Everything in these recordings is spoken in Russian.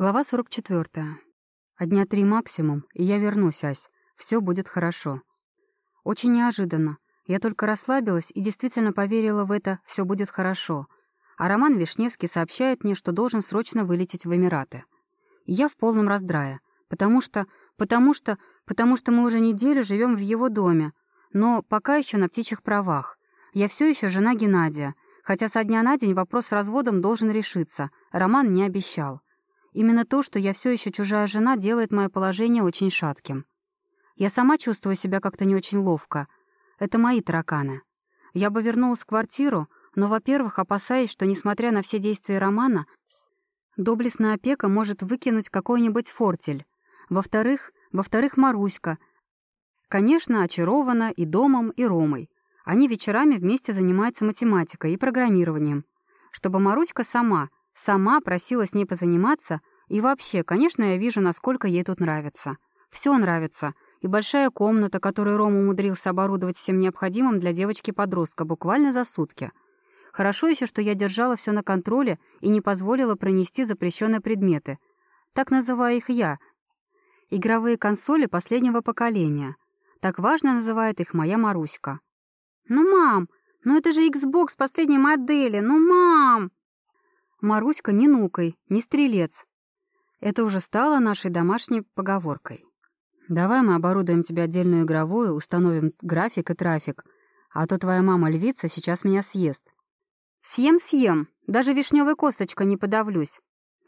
Глава 44. А дня три максимум, и я вернусь, Ась. Все будет хорошо. Очень неожиданно. Я только расслабилась и действительно поверила в это «все будет хорошо». А Роман Вишневский сообщает мне, что должен срочно вылететь в Эмираты. И я в полном раздрае, потому что, потому что, потому что мы уже неделю живем в его доме, но пока еще на птичьих правах. Я все еще жена Геннадия, хотя со дня на день вопрос с разводом должен решиться. Роман не обещал. Именно то, что я все еще чужая жена, делает мое положение очень шатким. Я сама чувствую себя как-то не очень ловко. Это мои тараканы. Я бы вернулась в квартиру, но, во-первых, опасаюсь, что, несмотря на все действия Романа, доблестная опека может выкинуть какой-нибудь фортель. Во-вторых, во-вторых, Маруська. Конечно, очарована и домом, и Ромой. Они вечерами вместе занимаются математикой и программированием. Чтобы Маруська сама — Сама просила с ней позаниматься, и вообще, конечно, я вижу, насколько ей тут нравится. Все нравится. И большая комната, которую Рома умудрился оборудовать всем необходимым для девочки-подростка буквально за сутки. Хорошо еще, что я держала все на контроле и не позволила пронести запрещенные предметы. Так называю их я. Игровые консоли последнего поколения. Так важно называет их моя Маруська. «Ну, мам, ну это же Xbox последней модели, ну, мам!» Маруська не нукой, не стрелец. Это уже стало нашей домашней поговоркой. Давай мы оборудуем тебе отдельную игровую, установим график и трафик, а то твоя мама-львица сейчас меня съест. Съем-съем, даже вишневой косточкой не подавлюсь.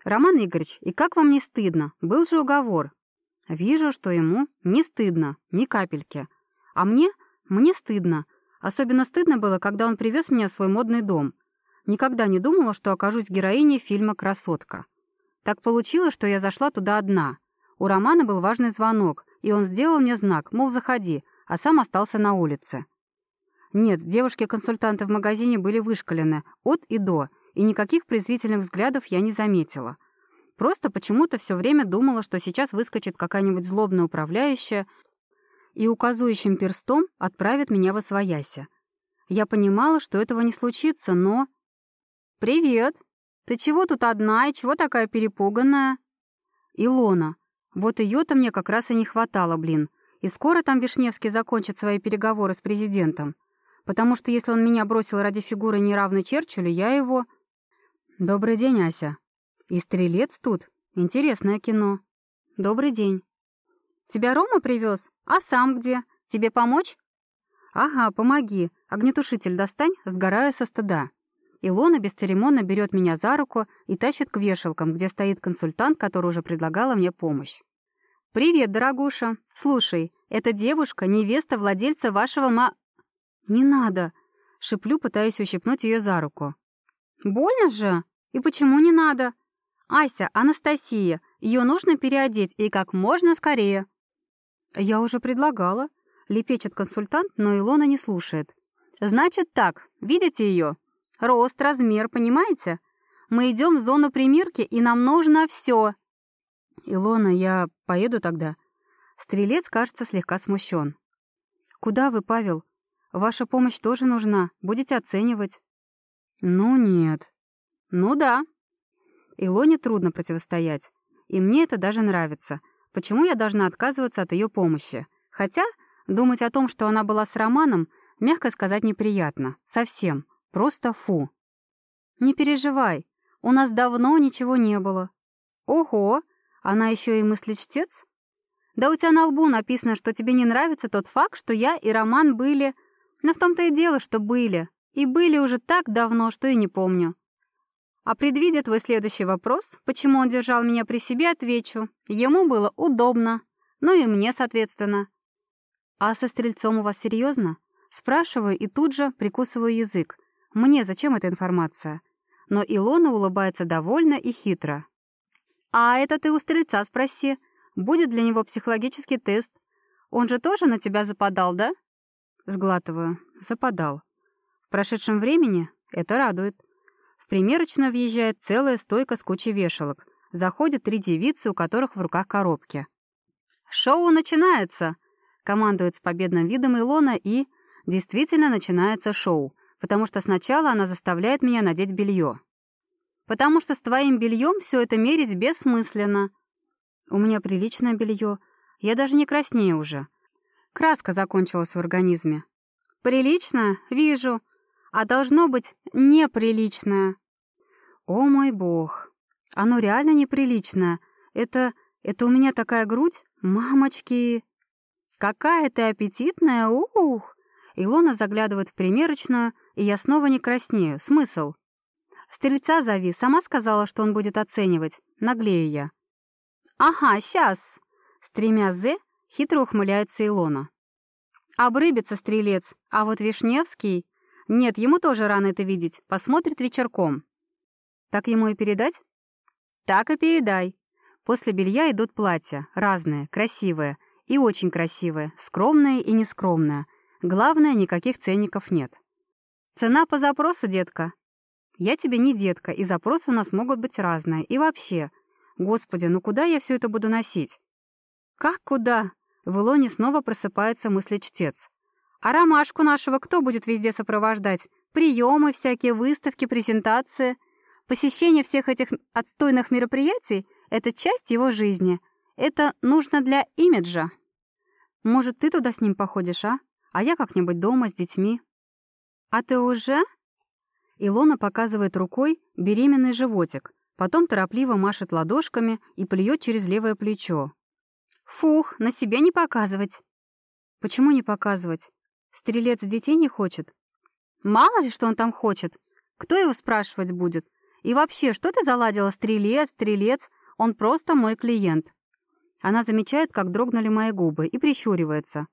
Роман Игоревич, и как вам не стыдно? Был же уговор. Вижу, что ему не стыдно, ни капельки. А мне? Мне стыдно. Особенно стыдно было, когда он привез меня в свой модный дом. Никогда не думала, что окажусь героиней фильма «Красотка». Так получилось, что я зашла туда одна. У Романа был важный звонок, и он сделал мне знак, мол, заходи, а сам остался на улице. Нет, девушки-консультанты в магазине были вышкалены от и до, и никаких презрительных взглядов я не заметила. Просто почему-то все время думала, что сейчас выскочит какая-нибудь злобная управляющая и указующим перстом отправит меня в освояси. Я понимала, что этого не случится, но... «Привет! Ты чего тут одна и чего такая перепуганная?» «Илона. Вот ее-то мне как раз и не хватало, блин. И скоро там Вишневский закончит свои переговоры с президентом. Потому что если он меня бросил ради фигуры неравной Черчиллю, я его...» «Добрый день, Ася. И стрелец тут. Интересное кино. Добрый день. Тебя Рома привез? А сам где? Тебе помочь?» «Ага, помоги. Огнетушитель достань, сгораю со стыда». Илона бесцеремонно берет меня за руку и тащит к вешалкам, где стоит консультант, который уже предлагала мне помощь. «Привет, дорогуша. Слушай, эта девушка — невеста владельца вашего ма...» «Не надо!» — шеплю, пытаясь ущипнуть ее за руку. «Больно же? И почему не надо?» «Ася, Анастасия, ее нужно переодеть и как можно скорее». «Я уже предлагала», — лепечет консультант, но Илона не слушает. «Значит так, видите ее? Рост, размер, понимаете? Мы идем в зону примерки, и нам нужно все. Илона, я поеду тогда. Стрелец, кажется, слегка смущен. Куда вы, Павел? Ваша помощь тоже нужна. Будете оценивать. Ну нет. Ну да. Илоне трудно противостоять. И мне это даже нравится. Почему я должна отказываться от ее помощи? Хотя думать о том, что она была с Романом, мягко сказать, неприятно. Совсем. Просто фу. Не переживай, у нас давно ничего не было. Ого, она еще и мыслечтец? Да у тебя на лбу написано, что тебе не нравится тот факт, что я и Роман были... Но в том-то и дело, что были. И были уже так давно, что и не помню. А предвидя твой следующий вопрос, почему он держал меня при себе, отвечу. Ему было удобно. Ну и мне, соответственно. А со стрельцом у вас серьезно? Спрашиваю и тут же прикусываю язык. Мне зачем эта информация? Но Илона улыбается довольно и хитро. «А это ты у стрельца спроси. Будет для него психологический тест. Он же тоже на тебя западал, да?» Сглатываю. Западал. В прошедшем времени это радует. В примерочную въезжает целая стойка с кучей вешалок. Заходят три девицы, у которых в руках коробки. «Шоу начинается!» — командует с победным видом Илона, и... Действительно начинается шоу потому что сначала она заставляет меня надеть белье. потому что с твоим бельем все это мерить бессмысленно. У меня приличное белье. Я даже не краснею уже. Краска закончилась в организме. Приличное? Вижу. А должно быть неприличное. О мой бог. Оно реально неприличное. Это... это у меня такая грудь? Мамочки! Какая ты аппетитная! Ух! Илона заглядывает в примерочную, и я снова не краснею. Смысл? Стрельца зови, сама сказала, что он будет оценивать. Наглею я. «Ага, сейчас!» С тремя «з» хитро ухмыляется Илона. Обрыбится стрелец, а вот Вишневский... Нет, ему тоже рано это видеть, посмотрит вечерком. Так ему и передать? Так и передай. После белья идут платья, разные, красивые и очень красивые, скромные и нескромные. Главное, никаких ценников нет. Цена по запросу, детка. Я тебе не детка, и запросы у нас могут быть разные. И вообще, господи, ну куда я все это буду носить? Как куда? В Илоне снова просыпается мыслечтец. А ромашку нашего кто будет везде сопровождать? Приемы всякие, выставки, презентации. Посещение всех этих отстойных мероприятий — это часть его жизни. Это нужно для имиджа. Может, ты туда с ним походишь, а? А я как-нибудь дома с детьми. А ты уже? Илона показывает рукой беременный животик, потом торопливо машет ладошками и плюет через левое плечо. Фух, на себя не показывать. Почему не показывать? Стрелец детей не хочет? Мало ли, что он там хочет. Кто его спрашивать будет? И вообще, что ты заладила, стрелец, стрелец? Он просто мой клиент. Она замечает, как дрогнули мои губы, и прищуривается.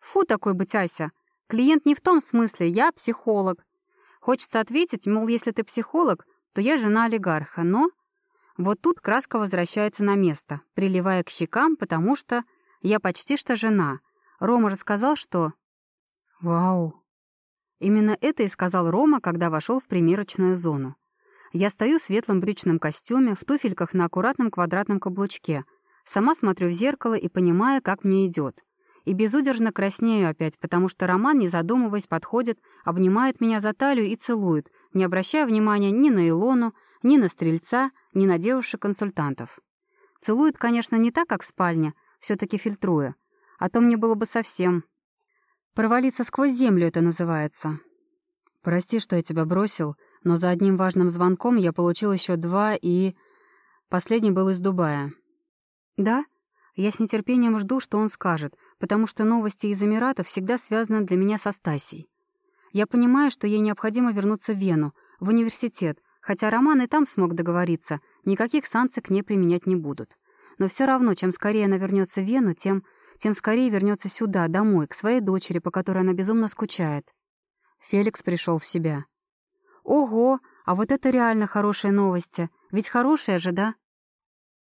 Фу, такой быть, Ася. Клиент не в том смысле, я психолог. Хочется ответить, мол, если ты психолог, то я жена олигарха, но... Вот тут краска возвращается на место, приливая к щекам, потому что я почти что жена. Рома рассказал, что... Вау! Именно это и сказал Рома, когда вошел в примерочную зону. Я стою в светлом брючном костюме, в туфельках на аккуратном квадратном каблучке. Сама смотрю в зеркало и понимаю, как мне идет. И безудержно краснею опять, потому что Роман, не задумываясь, подходит, обнимает меня за талию и целует, не обращая внимания ни на Илону, ни на стрельца, ни на девушек-консультантов. Целует, конечно, не так, как в спальне, все таки фильтруя. А то мне было бы совсем... Провалиться сквозь землю это называется. Прости, что я тебя бросил, но за одним важным звонком я получил еще два и... Последний был из Дубая. Да? Я с нетерпением жду, что он скажет, потому что новости из Эмиратов всегда связаны для меня со Стасей. Я понимаю, что ей необходимо вернуться в Вену, в университет, Хотя Роман и там смог договориться, никаких санкций к ней применять не будут. Но все равно, чем скорее она вернется в Вену, тем, тем скорее вернется сюда, домой, к своей дочери, по которой она безумно скучает. Феликс пришел в себя. «Ого, а вот это реально хорошие новости. Ведь хорошие же, да?